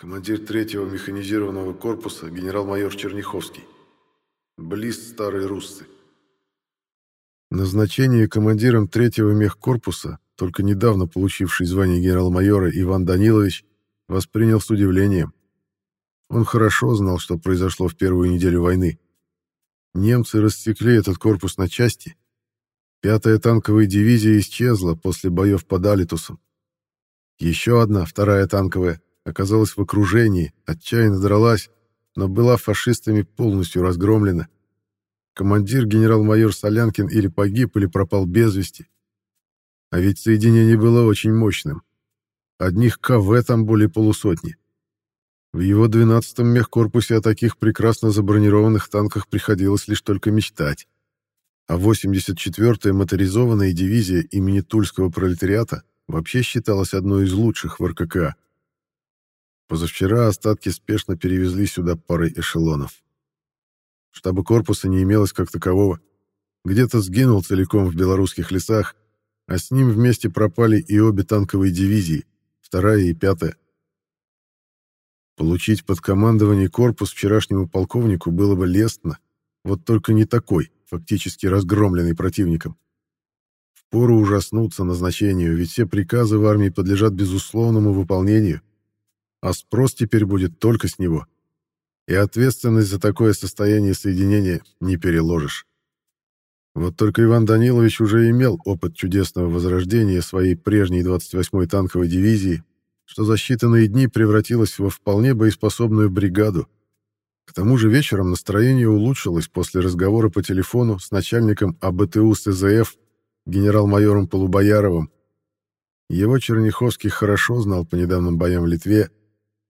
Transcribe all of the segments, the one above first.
Командир третьего механизированного корпуса генерал-майор Черняховский. Близ Старой Руссы. Назначение командиром третьего мехкорпуса, только недавно получивший звание генерал-майора Иван Данилович, воспринял с удивлением. Он хорошо знал, что произошло в первую неделю войны. Немцы рассекли этот корпус на части. Пятая танковая дивизия исчезла после боев под Алитусом. Еще одна, вторая танковая, оказалась в окружении, отчаянно дралась, но была фашистами полностью разгромлена. Командир генерал-майор Солянкин или погиб, или пропал без вести. А ведь соединение было очень мощным. Одних КВ там более полусотни. В его 12-м мехкорпусе о таких прекрасно забронированных танках приходилось лишь только мечтать. А 84-я моторизованная дивизия имени Тульского пролетариата вообще считалась одной из лучших в РККА. Позавчера остатки спешно перевезли сюда парой эшелонов. Штаба корпуса не имелось как такового. Где-то сгинул целиком в белорусских лесах, а с ним вместе пропали и обе танковые дивизии, вторая и пятая. Получить под командование корпус вчерашнему полковнику было бы лестно, вот только не такой, фактически разгромленный противником. Впору ужаснуться назначению, ведь все приказы в армии подлежат безусловному выполнению а спрос теперь будет только с него. И ответственность за такое состояние соединения не переложишь. Вот только Иван Данилович уже имел опыт чудесного возрождения своей прежней 28-й танковой дивизии, что за считанные дни превратилась во вполне боеспособную бригаду. К тому же вечером настроение улучшилось после разговора по телефону с начальником АБТУ СЗФ генерал-майором Полубояровым. Его Черняховский хорошо знал по недавним боям в Литве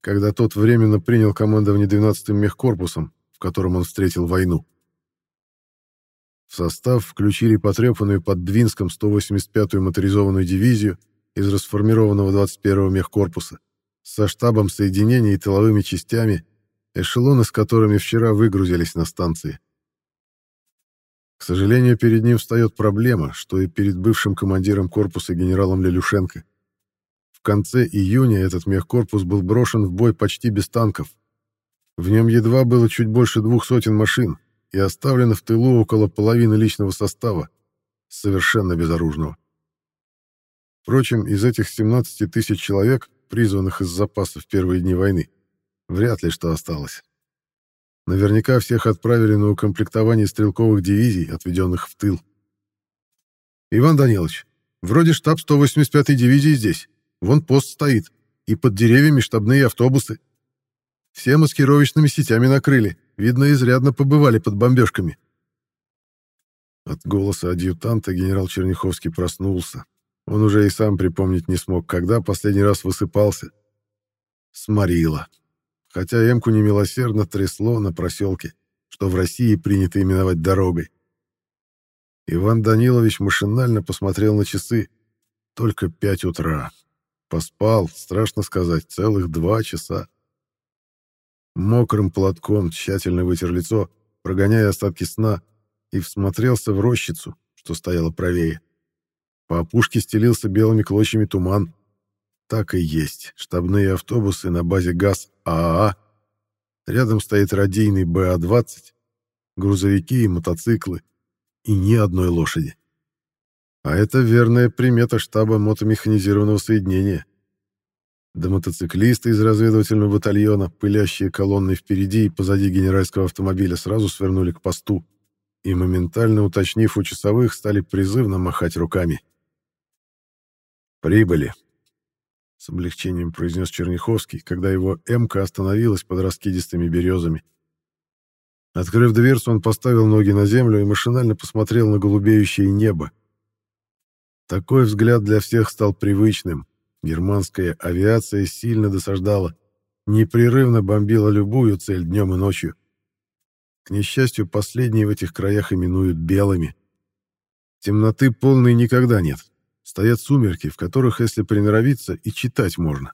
когда тот временно принял командование 12-м мехкорпусом, в котором он встретил войну. В состав включили потрепанную под Двинском 185-ю моторизованную дивизию из расформированного 21-го мехкорпуса со штабом соединения и тыловыми частями, эшелоны с которыми вчера выгрузились на станции. К сожалению, перед ним встает проблема, что и перед бывшим командиром корпуса генералом Лелюшенко. В конце июня этот мехкорпус был брошен в бой почти без танков. В нем едва было чуть больше двух сотен машин и оставлено в тылу около половины личного состава, совершенно безоружного. Впрочем, из этих 17 тысяч человек, призванных из запаса в первые дни войны, вряд ли что осталось. Наверняка всех отправили на укомплектование стрелковых дивизий, отведенных в тыл. «Иван Данилович, вроде штаб 185-й дивизии здесь», Вон пост стоит, и под деревьями штабные автобусы. Все маскировочными сетями накрыли. Видно, изрядно побывали под бомбежками. От голоса адъютанта генерал Черняховский проснулся. Он уже и сам припомнить не смог, когда последний раз высыпался. Сморило. Хотя Эмку немилосердно трясло на проселке, что в России принято именовать дорогой. Иван Данилович машинально посмотрел на часы. Только пять утра. Поспал, страшно сказать, целых два часа. Мокрым платком тщательно вытер лицо, прогоняя остатки сна, и всмотрелся в рощицу, что стояла правее. По опушке стелился белыми клочьями туман. Так и есть. Штабные автобусы на базе ГАЗ ААА. Рядом стоит радийный БА-20, грузовики и мотоциклы. И ни одной лошади. А это верная примета штаба мотомеханизированного соединения. Да мотоциклисты из разведывательного батальона, пылящие колонной впереди и позади генеральского автомобиля, сразу свернули к посту и, моментально уточнив у часовых, стали призывно махать руками. «Прибыли», — с облегчением произнес Черняховский, когда его «Эмка» остановилась под раскидистыми березами. Открыв дверцу, он поставил ноги на землю и машинально посмотрел на голубеющее небо, такой взгляд для всех стал привычным. Германская авиация сильно досаждала, непрерывно бомбила любую цель днем и ночью. К несчастью, последние в этих краях именуют белыми. Темноты полной никогда нет. Стоят сумерки, в которых, если приноровиться, и читать можно.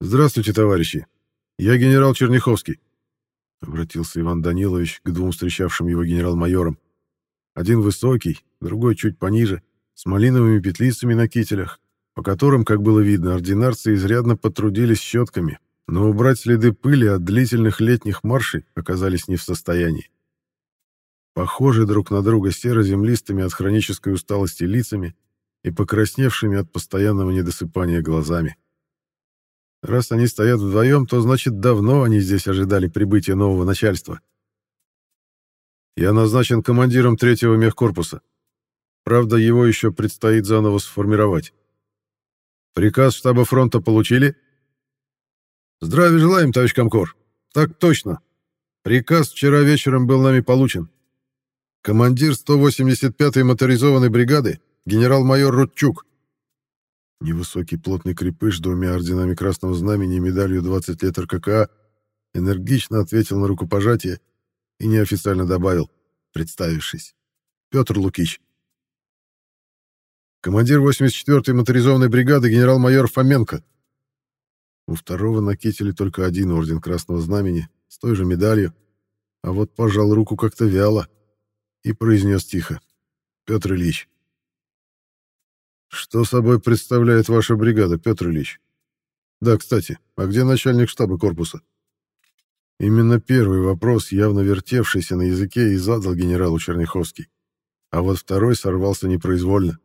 «Здравствуйте, товарищи. Я генерал Черняховский», — обратился Иван Данилович к двум встречавшим его генерал-майорам. Один высокий, другой чуть пониже, с малиновыми петлицами на кителях, по которым, как было видно, ординарцы изрядно потрудились щетками, но убрать следы пыли от длительных летних маршей оказались не в состоянии. Похожи друг на друга серо-землистыми от хронической усталости лицами и покрасневшими от постоянного недосыпания глазами. Раз они стоят вдвоем, то значит давно они здесь ожидали прибытия нового начальства. Я назначен командиром третьего мехкорпуса. Правда, его еще предстоит заново сформировать. Приказ штаба фронта получили? Здравия желаем, товарищ Комкор. Так точно. Приказ вчера вечером был нами получен. Командир 185-й моторизованной бригады, генерал-майор Рудчук. Невысокий плотный крепыш двумя орденами Красного Знамени и медалью 20 лет РККА энергично ответил на рукопожатие и неофициально добавил, представившись. Петр Лукич. Командир 84-й моторизованной бригады генерал-майор Фоменко. У второго на кителе только один орден Красного Знамени с той же медалью, а вот пожал руку как-то вяло и произнес тихо. Петр Ильич. Что собой представляет ваша бригада, Петр Ильич? Да, кстати, а где начальник штаба корпуса? Именно первый вопрос, явно вертевшийся на языке, и задал генералу Черняховский. А вот второй сорвался непроизвольно.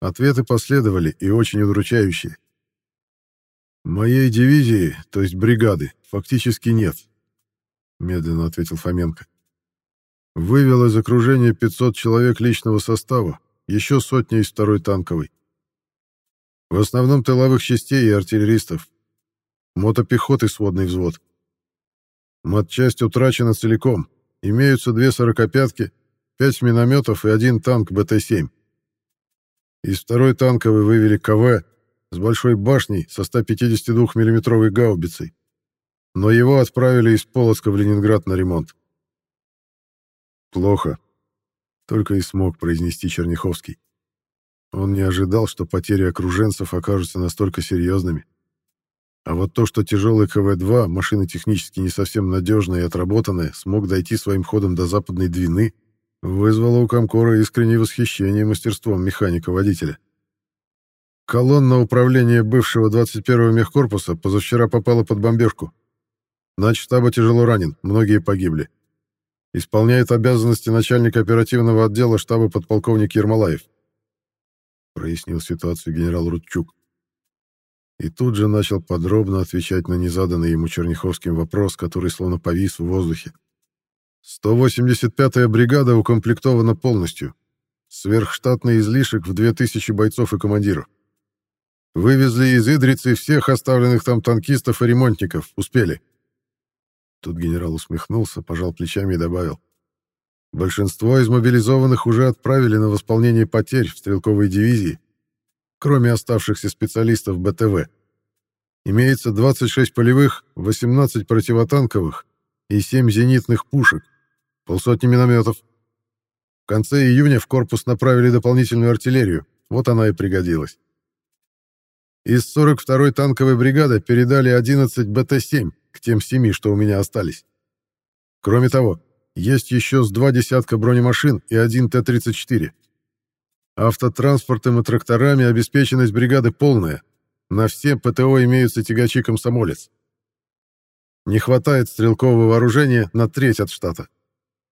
Ответы последовали и очень удручающие. «Моей дивизии, то есть бригады, фактически нет», — медленно ответил Фоменко. «Вывел из окружения 500 человек личного состава, еще сотня из второй танковой. В основном тыловых частей и артиллеристов. Мотопехоты сводный взвод. Матчасть утрачена целиком. Имеются две сорокопятки, пять минометов и один танк БТ-7. Из второй танковой вывели КВ с большой башней со 152 миллиметровой гаубицей. Но его отправили из Полоцка в Ленинград на ремонт. Плохо. Только и смог произнести Черняховский. Он не ожидал, что потери окруженцев окажутся настолько серьезными. А вот то, что тяжелый КВ-2, машина технически не совсем надежная и отработанная, смог дойти своим ходом до западной Двины, вызвало у Комкора искреннее восхищение мастерством механика-водителя. Колонна управления бывшего 21-го мехкорпуса позавчера попала под бомбежку. штаба тяжело ранен, многие погибли. Исполняет обязанности начальника оперативного отдела штаба подполковник Ермолаев. Прояснил ситуацию генерал Рудчук. И тут же начал подробно отвечать на незаданный ему Черняховским вопрос, который словно повис в воздухе. 185-я бригада укомплектована полностью. Сверхштатный излишек в 2000 бойцов и командиров. Вывезли из Идрицы всех оставленных там танкистов и ремонтников. Успели. Тут генерал усмехнулся, пожал плечами и добавил. Большинство из мобилизованных уже отправили на восполнение потерь в стрелковой дивизии, кроме оставшихся специалистов БТВ. Имеется 26 полевых, 18 противотанковых и 7 зенитных пушек, полсотни минометов. В конце июня в корпус направили дополнительную артиллерию, вот она и пригодилась. Из 42-й танковой бригады передали 11 БТ-7, к тем семи, что у меня остались. Кроме того, есть еще с два десятка бронемашин и один Т-34. Автотранспортом и тракторами обеспеченность бригады полная. На все ПТО имеются тягачи «Комсомолец». Не хватает стрелкового вооружения на треть от штата.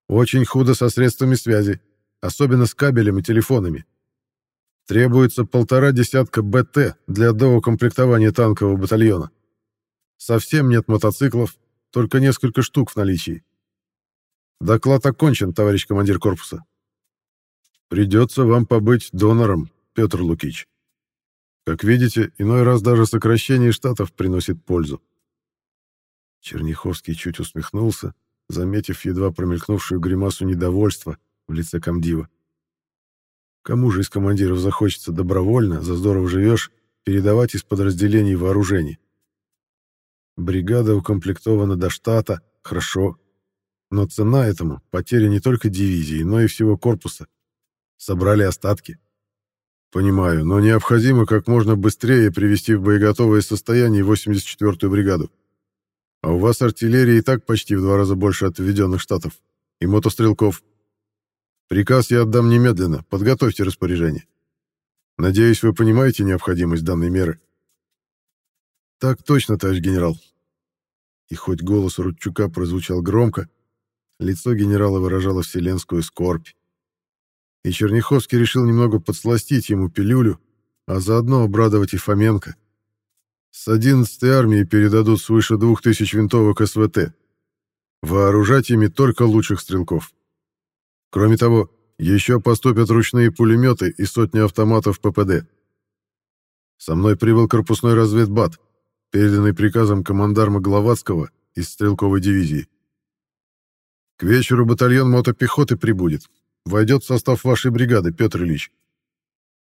Очень худо со средствами связи, особенно с кабелем и телефонами. Требуется полтора десятка БТ для доукомплектования танкового батальона. Совсем нет мотоциклов, только несколько штук в наличии. Доклад окончен, товарищ командир корпуса. Придется вам побыть донором, Петр Лукич. Как видите, иной раз даже сокращение штатов приносит пользу. Черняховский чуть усмехнулся, заметив едва промелькнувшую гримасу недовольства в лице комдива. Кому же из командиров захочется добровольно, за здорово живешь, передавать из подразделений вооружений? Бригада укомплектована до штата, хорошо. Но цена этому — потеря не только дивизии, но и всего корпуса. Собрали остатки. Понимаю, но необходимо как можно быстрее привести в боеготовое состояние 84-ю бригаду. А у вас артиллерия и так почти в два раза больше от введенных штатов. И мотострелков. Приказ я отдам немедленно. Подготовьте распоряжение. Надеюсь, вы понимаете необходимость данной меры?» «Так точно, товарищ генерал». И хоть голос Рудчука прозвучал громко, лицо генерала выражало вселенскую скорбь. И Черняховский решил немного подсластить ему пилюлю, а заодно обрадовать и Фоменко. С 11-й армии передадут свыше двух тысяч винтовок СВТ. Вооружать ими только лучших стрелков. Кроме того, еще поступят ручные пулеметы и сотни автоматов ППД. Со мной прибыл корпусной разведбат, переданный приказом командарма Гловацкого из стрелковой дивизии. К вечеру батальон мотопехоты прибудет. Войдет в состав вашей бригады, Петр Ильич.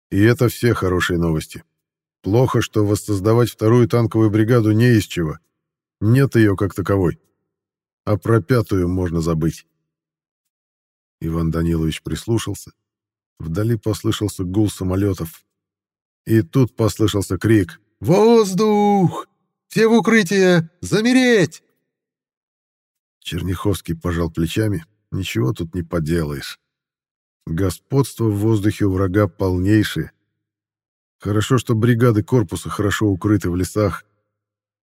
И это все хорошие новости. Плохо, что воссоздавать вторую танковую бригаду не из чего. Нет ее как таковой. А про пятую можно забыть. Иван Данилович прислушался. Вдали послышался гул самолетов. И тут послышался крик «Воздух! Все в укрытие! Замереть!» Черняховский пожал плечами. «Ничего тут не поделаешь. Господство в воздухе у врага полнейшее. Хорошо, что бригады корпуса хорошо укрыты в лесах.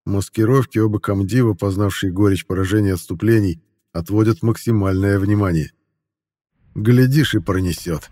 Маскировки оба комдива, познавшие горечь поражения отступлений, отводят максимальное внимание. Глядишь и пронесет.